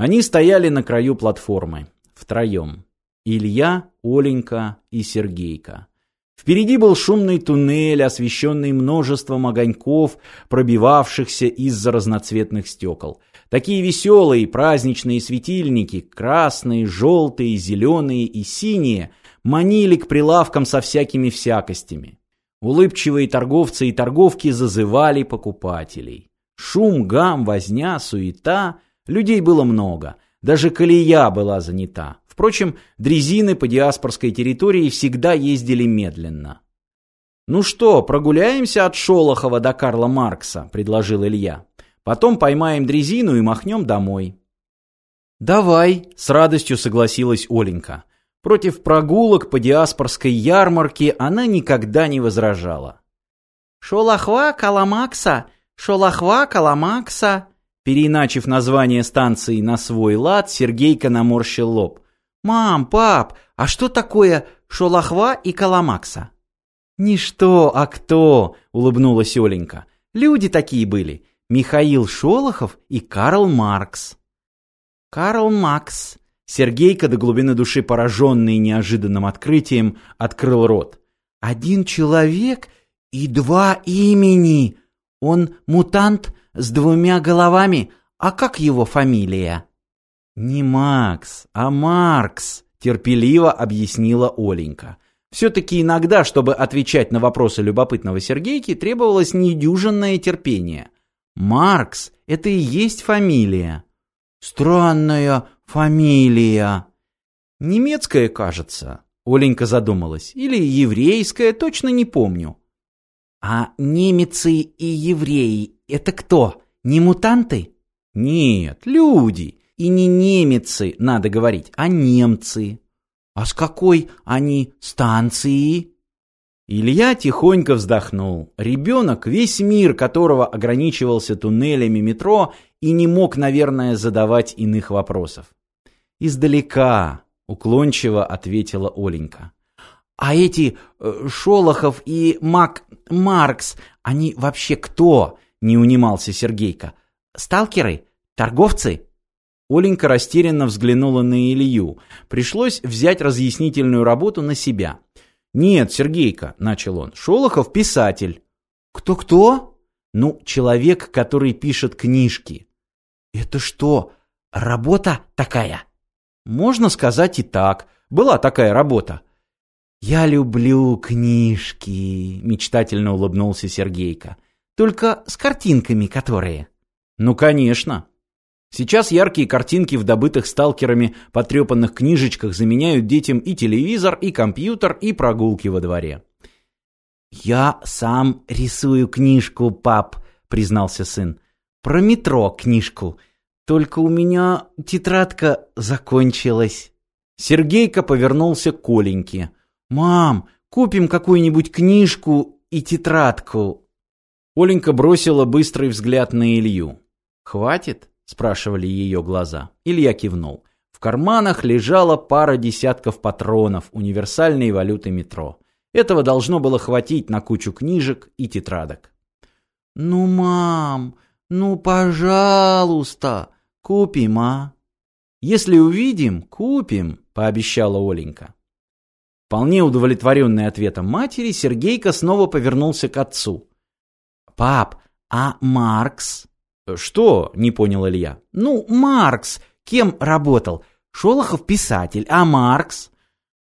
Они стояли на краю платформы. Втроем. Илья, Оленька и Сергейка. Впереди был шумный туннель, освещенный множеством огоньков, пробивавшихся из-за разноцветных стекол. Такие веселые праздничные светильники, красные, желтые, зеленые и синие, манили к прилавкам со всякими всякостями. Улыбчивые торговцы и торговки зазывали покупателей. Шум, гам, возня, суета. Людей было много. Даже колея была занята. Впрочем, дрезины по диаспорской территории всегда ездили медленно. «Ну что, прогуляемся от Шолохова до Карла Маркса», — предложил Илья. «Потом поймаем дрезину и махнем домой». «Давай», — с радостью согласилась Оленька. Против прогулок по диаспорской ярмарке она никогда не возражала. «Шолохва Каламакса! Шолохва Каламакса!» Переиначив название станции на свой лад, Сергейка наморщил лоб. «Мам, пап, а что такое Шолохва и Каламакса?» «Не что, а кто?» — улыбнулась Оленька. «Люди такие были. Михаил Шолохов и Карл Маркс». «Карл Макс». Сергейка, до глубины души пораженный неожиданным открытием, открыл рот. «Один человек и два имени. Он мутант с двумя головами. А как его фамилия?» «Не Макс, а Маркс», — терпеливо объяснила Оленька. Все-таки иногда, чтобы отвечать на вопросы любопытного Сергейки, требовалось недюжинное терпение. «Маркс — это и есть фамилия». «Странная фамилия». «Немецкая, кажется», — Оленька задумалась. «Или еврейская, точно не помню». «А немецы и евреи — это кто? Не мутанты?» «Нет, люди. И не немецы, надо говорить, а немцы. А с какой они станции? Илья тихонько вздохнул. Ребенок, весь мир которого ограничивался туннелями метро и не мог, наверное, задавать иных вопросов. «Издалека», — уклончиво ответила Оленька. «А эти э, Шолохов и Мак... Маркс, они вообще кто?» — не унимался Сергейка. «Сталкеры? Торговцы?» Оленька растерянно взглянула на Илью. Пришлось взять разъяснительную работу на себя. «Нет, Сергейка», — начал он, — «Шолохов писатель». «Кто-кто?» «Ну, человек, который пишет книжки». «Это что, работа такая?» «Можно сказать и так. Была такая работа». «Я люблю книжки», — мечтательно улыбнулся Сергейка. «Только с картинками которые». «Ну, конечно». Сейчас яркие картинки в добытых сталкерами потрепанных книжечках заменяют детям и телевизор, и компьютер, и прогулки во дворе. «Я сам рисую книжку, пап», — признался сын. «Про метро книжку. Только у меня тетрадка закончилась». Сергейка повернулся к Коленьке. «Мам, купим какую-нибудь книжку и тетрадку». Оленька бросила быстрый взгляд на Илью. «Хватит?» спрашивали ее глаза. Илья кивнул. В карманах лежала пара десятков патронов универсальной валюты метро. Этого должно было хватить на кучу книжек и тетрадок. «Ну, мам, ну, пожалуйста, купим, а?» «Если увидим, купим», — пообещала Оленька. Вполне удовлетворенный ответом матери, Сергейка снова повернулся к отцу. «Пап, а Маркс?» «Что?» — не понял Илья. «Ну, Маркс. Кем работал? Шолохов писатель, а Маркс?»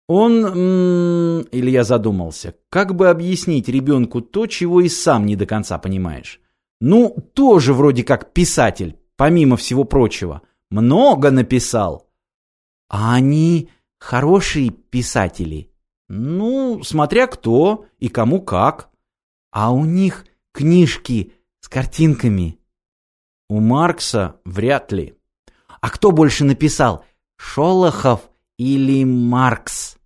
Он... М -м, Илья задумался. Как бы объяснить ребенку то, чего и сам не до конца понимаешь? Ну, тоже вроде как писатель, помимо всего прочего. Много написал. А они хорошие писатели? Ну, смотря кто и кому как. А у них книжки с картинками у Маркса вряд ли. А кто больше написал, Шолохов или Маркс?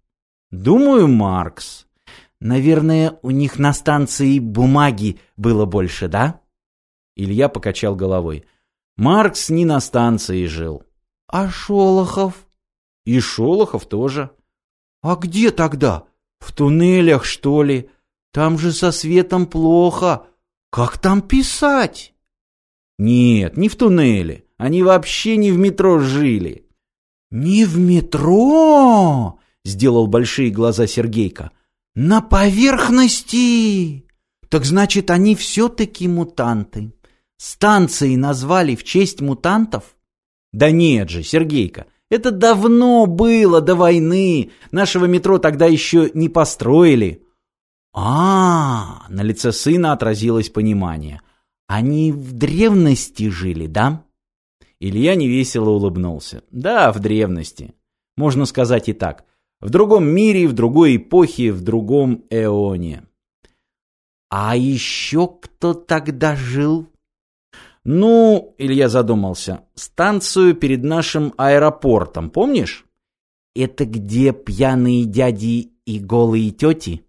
Думаю, Маркс. Наверное, у них на станции бумаги было больше, да? Илья покачал головой. Маркс не на станции жил. А Шолохов? И Шолохов тоже. А где тогда? В туннелях, что ли? Там же со светом плохо. Как там писать? Нет, не в туннеле. Они вообще не в метро жили. «Не в метро!» — сделал большие глаза Сергейка. «На поверхности! Так значит, они все-таки мутанты. Станции назвали в честь мутантов?» «Да нет же, Сергейка, это давно было, до войны. Нашего метро тогда еще не построили». А, -а, -а на лице сына отразилось понимание. Они в древности жили, да? Илья невесело улыбнулся. Да, в древности. Можно сказать и так. В другом мире, в другой эпохе, в другом эоне. А еще кто тогда жил? Ну, Илья задумался. Станцию перед нашим аэропортом, помнишь? Это где пьяные дяди и голые тети?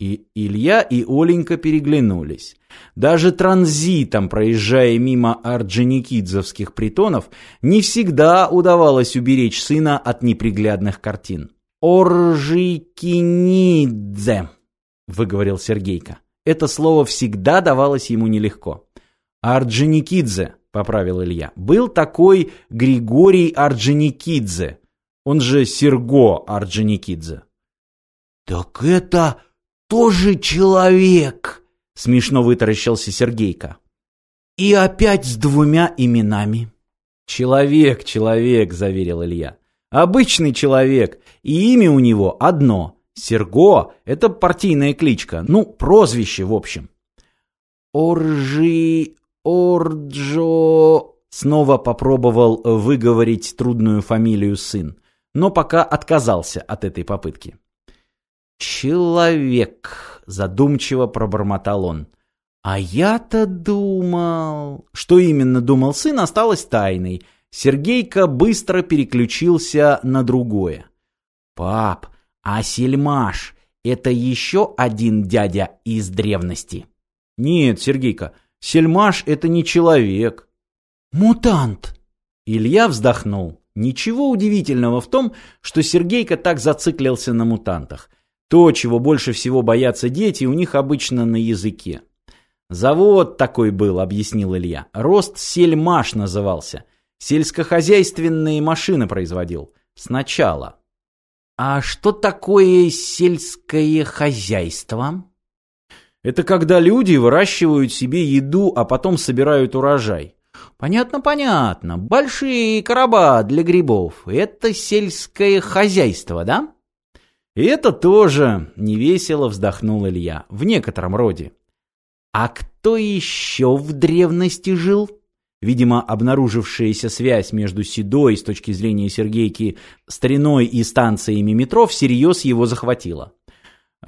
И Илья и Оленька переглянулись. Даже транзитом, проезжая мимо орджоникидзовских притонов, не всегда удавалось уберечь сына от неприглядных картин. «Оржикинидзе», — выговорил Сергейка. Это слово всегда давалось ему нелегко. «Орджоникидзе», — поправил Илья. «Был такой Григорий Орджоникидзе, он же Серго Орджоникидзе». «Так это...» тоже человек!» — смешно вытаращился Сергейка. «И опять с двумя именами». «Человек, человек», — заверил Илья. «Обычный человек, и имя у него одно. Серго — это партийная кличка, ну, прозвище, в общем». «Оржи... Орджо...» Снова попробовал выговорить трудную фамилию сын, но пока отказался от этой попытки. «Человек», — задумчиво пробормотал он. «А я-то думал...» Что именно думал сын, осталось тайной. Сергейка быстро переключился на другое. «Пап, а Сельмаш — это еще один дядя из древности?» «Нет, Сергейка, Сельмаш — это не человек». «Мутант!» Илья вздохнул. Ничего удивительного в том, что Сергейка так зациклился на мутантах. То, чего больше всего боятся дети, у них обычно на языке. «Завод такой был», — объяснил Илья. «Рост сельмаш назывался. Сельскохозяйственные машины производил. Сначала». «А что такое сельское хозяйство?» «Это когда люди выращивают себе еду, а потом собирают урожай». «Понятно, понятно. Большие короба для грибов. Это сельское хозяйство, да?» И это тоже невесело вздохнул Илья, в некотором роде. А кто еще в древности жил? Видимо, обнаружившаяся связь между Седой, с точки зрения Сергейки, стариной и станциями метро всерьез его захватила.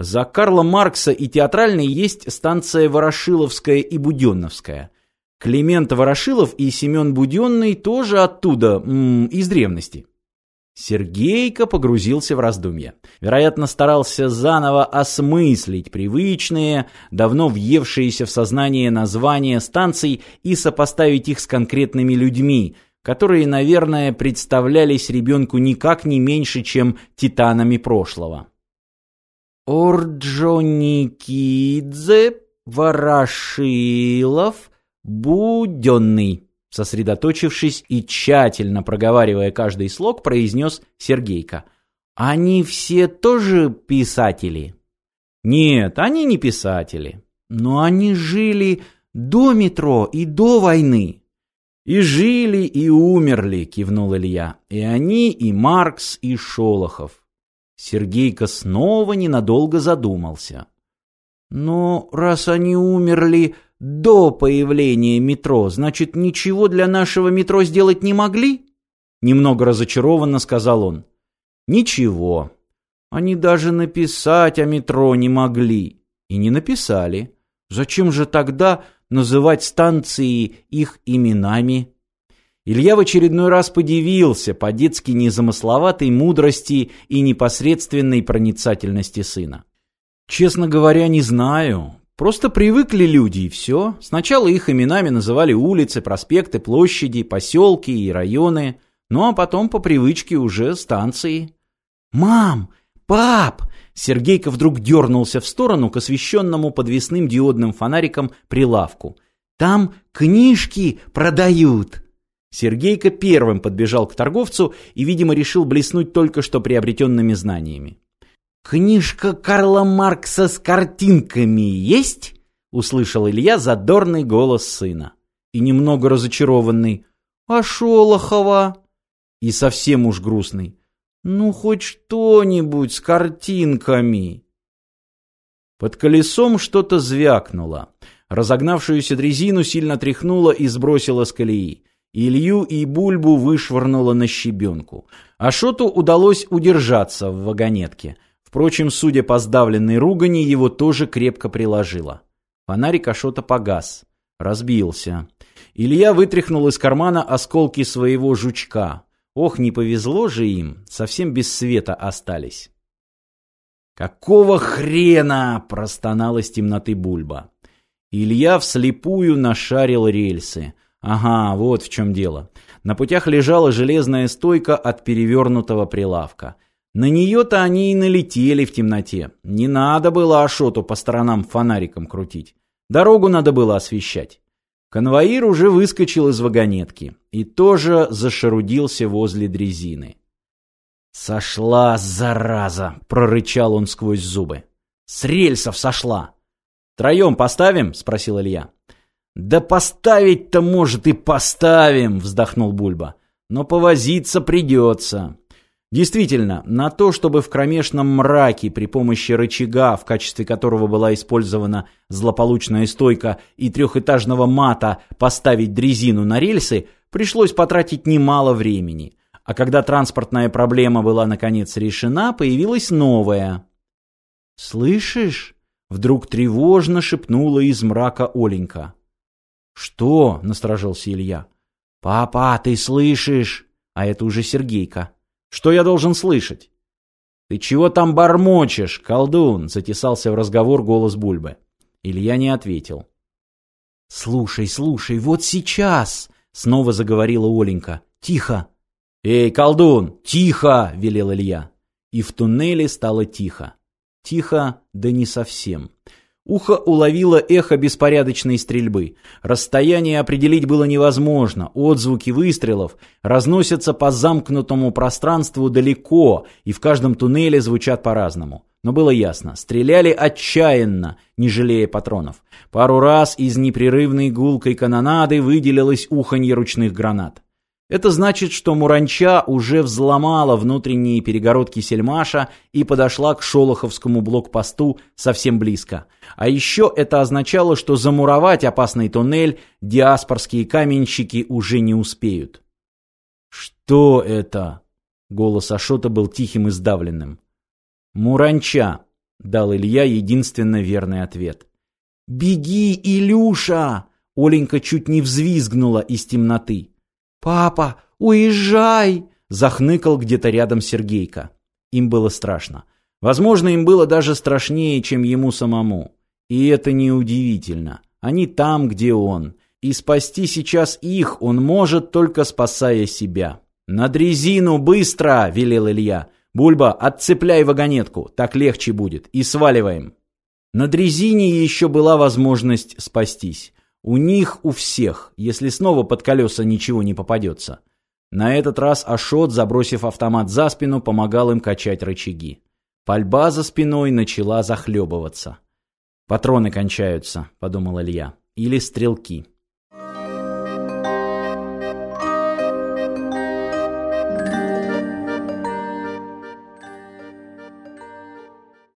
За Карла Маркса и театральной есть станция Ворошиловская и Буденновская. Климент Ворошилов и Семен Буденный тоже оттуда, из древности. Сергейка погрузился в раздумья. Вероятно, старался заново осмыслить привычные, давно въевшиеся в сознание названия станций и сопоставить их с конкретными людьми, которые, наверное, представлялись ребенку никак не меньше, чем титанами прошлого. Орджоникидзе, Ворошилов, Буденный. Сосредоточившись и тщательно проговаривая каждый слог, произнес Сергейка. «Они все тоже писатели?» «Нет, они не писатели. Но они жили до метро и до войны». «И жили, и умерли», — кивнул Илья. «И они, и Маркс, и Шолохов». Сергейка снова ненадолго задумался. «Но раз они умерли, до появления метро, значит, ничего для нашего метро сделать не могли? Немного разочарованно сказал он. Ничего. Они даже написать о метро не могли. И не написали. Зачем же тогда называть станции их именами? Илья в очередной раз подивился по-детски незамысловатой мудрости и непосредственной проницательности сына. Честно говоря, не знаю. Просто привыкли люди и все. Сначала их именами называли улицы, проспекты, площади, поселки и районы, ну а потом по привычке уже станции. «Мам! Пап!» Сергейка вдруг дернулся в сторону к освещенному подвесным диодным фонариком прилавку. «Там книжки продают!» Сергейка первым подбежал к торговцу и, видимо, решил блеснуть только что приобретенными знаниями. «Книжка Карла Маркса с картинками есть?» — услышал Илья задорный голос сына. И немного разочарованный. «А Шолохова?» И совсем уж грустный. «Ну, хоть что-нибудь с картинками!» Под колесом что-то звякнуло. Разогнавшуюся дрезину сильно тряхнуло и сбросило с колеи. Илью и Бульбу вышвырнуло на щебенку. Ашоту удалось удержаться в вагонетке. Впрочем, судя по сдавленной ругани, его тоже крепко приложило. Фонарик Ашота погас. Разбился. Илья вытряхнул из кармана осколки своего жучка. Ох, не повезло же им, совсем без света остались. «Какого хрена?» – простонал из темноты Бульба. Илья вслепую нашарил рельсы. Ага, вот в чем дело. На путях лежала железная стойка от перевернутого прилавка. На нее-то они и налетели в темноте. Не надо было Ашоту по сторонам фонариком крутить. Дорогу надо было освещать. Конвоир уже выскочил из вагонетки и тоже зашарудился возле дрезины. «Сошла, зараза!» — прорычал он сквозь зубы. «С рельсов сошла!» «Троем поставим?» — спросил Илья. «Да поставить-то, может, и поставим!» — вздохнул Бульба. «Но повозиться придется». Действительно, на то, чтобы в кромешном мраке при помощи рычага, в качестве которого была использована злополучная стойка и трехэтажного мата, поставить дрезину на рельсы, пришлось потратить немало времени. А когда транспортная проблема была наконец решена, появилась новая. «Слышишь?» — вдруг тревожно шепнула из мрака Оленька. «Что?» — насторожился Илья. «Папа, ты слышишь?» А это уже Сергейка. «Что я должен слышать?» «Ты чего там бормочешь, колдун?» — затесался в разговор голос Бульбы. Илья не ответил. «Слушай, слушай, вот сейчас!» — снова заговорила Оленька. «Тихо!» «Эй, колдун, тихо!» — велел Илья. И в туннеле стало тихо. Тихо, да не совсем. Ухо уловило эхо беспорядочной стрельбы. Расстояние определить было невозможно. Отзвуки выстрелов разносятся по замкнутому пространству далеко, и в каждом туннеле звучат по-разному. Но было ясно, стреляли отчаянно, не жалея патронов. Пару раз из непрерывной гулкой канонады выделилось уханье ручных гранат. Это значит, что Муранча уже взломала внутренние перегородки Сельмаша и подошла к Шолоховскому блокпосту совсем близко. А еще это означало, что замуровать опасный туннель диаспорские каменщики уже не успеют. «Что это?» Голос Ашота был тихим и сдавленным. «Муранча», — дал Илья единственно верный ответ. «Беги, Илюша!» Оленька чуть не взвизгнула из темноты. «Папа, уезжай!» — захныкал где-то рядом Сергейка. Им было страшно. Возможно, им было даже страшнее, чем ему самому. И это неудивительно. Они там, где он. И спасти сейчас их он может, только спасая себя. «На дрезину, быстро!» — велел Илья. «Бульба, отцепляй вагонетку, так легче будет, и сваливаем». На дрезине еще была возможность спастись. У них, у всех, если снова под колеса ничего не попадется. На этот раз Ашот, забросив автомат за спину, помогал им качать рычаги. Пальба за спиной начала захлебываться. «Патроны кончаются», — подумал Илья. «Или стрелки».